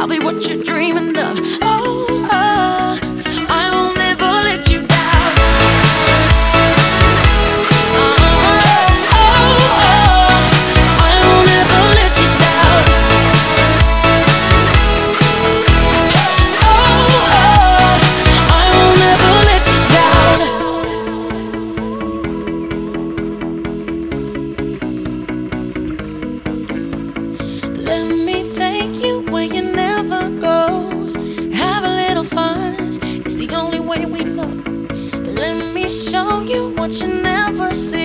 I'll be what you dream. only way we know. Let me show you what you never see.